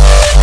Yeah.